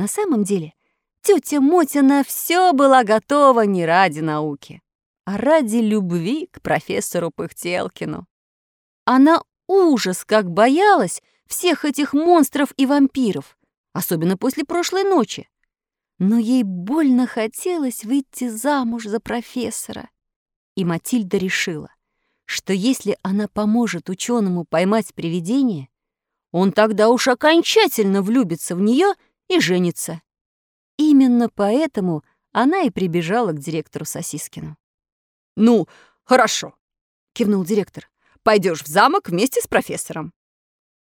На самом деле, тетя Мотя на все была готова не ради науки, а ради любви к профессору Пыхтелкину. Она ужас как боялась всех этих монстров и вампиров, особенно после прошлой ночи. Но ей больно хотелось выйти замуж за профессора. И Матильда решила, что если она поможет ученому поймать привидение, он тогда уж окончательно влюбится в нее и женится. Именно поэтому она и прибежала к директору Сосискину. «Ну, хорошо», — кивнул директор. Пойдешь в замок вместе с профессором.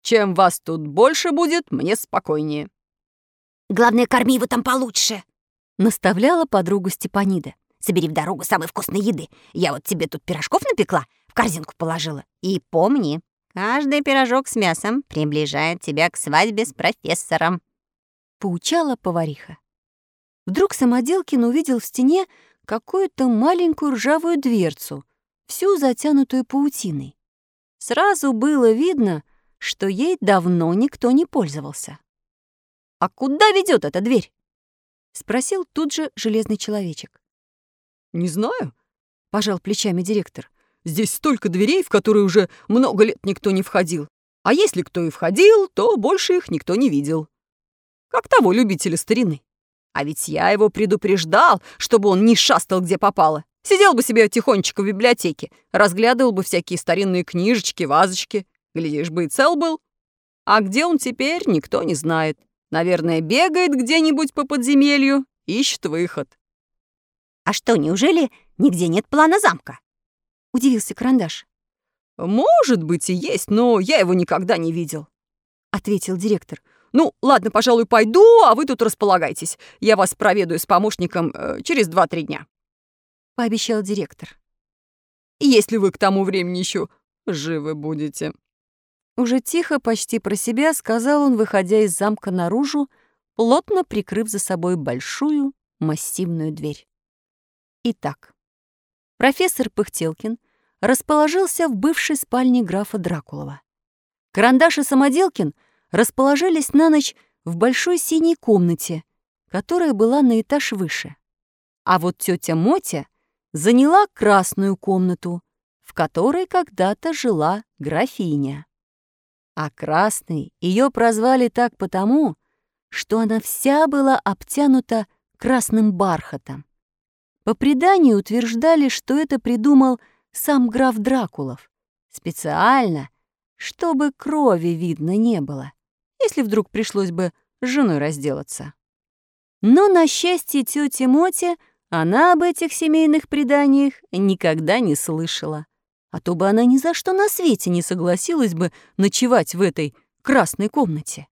Чем вас тут больше будет, мне спокойнее». «Главное, корми его там получше», — наставляла подругу Степанида. «Собери в дорогу самой вкусной еды. Я вот тебе тут пирожков напекла, в корзинку положила. И помни, каждый пирожок с мясом приближает тебя к свадьбе с профессором», — поучала повариха. Вдруг Самоделкин увидел в стене какую-то маленькую ржавую дверцу, всю затянутую паутиной. Сразу было видно, что ей давно никто не пользовался. «А куда ведет эта дверь?» — спросил тут же железный человечек. «Не знаю», — пожал плечами директор. «Здесь столько дверей, в которые уже много лет никто не входил. А если кто и входил, то больше их никто не видел. Как того любителя старины. А ведь я его предупреждал, чтобы он не шастал где попало. Сидел бы себе тихонечко в библиотеке, разглядывал бы всякие старинные книжечки, вазочки. Глядишь бы и цел был. А где он теперь, никто не знает. Наверное, бегает где-нибудь по подземелью, ищет выход. «А что, неужели нигде нет плана замка?» — удивился Карандаш. «Может быть и есть, но я его никогда не видел», — ответил директор. «Ну, ладно, пожалуй, пойду, а вы тут располагайтесь. Я вас проведаю с помощником э, через два-три дня» пообещал директор. «Если вы к тому времени еще живы будете». Уже тихо, почти про себя, сказал он, выходя из замка наружу, плотно прикрыв за собой большую массивную дверь. Итак, профессор Пыхтелкин расположился в бывшей спальне графа Дракулова. Карандаш и Самоделкин расположились на ночь в большой синей комнате, которая была на этаж выше. А вот тетя Мотя — заняла красную комнату, в которой когда-то жила графиня. А красной ее прозвали так потому, что она вся была обтянута красным бархатом. По преданию утверждали, что это придумал сам граф Дракулов, специально, чтобы крови видно не было, если вдруг пришлось бы с женой разделаться. Но на счастье тети Моти она об этих семейных преданиях никогда не слышала. А то бы она ни за что на свете не согласилась бы ночевать в этой красной комнате.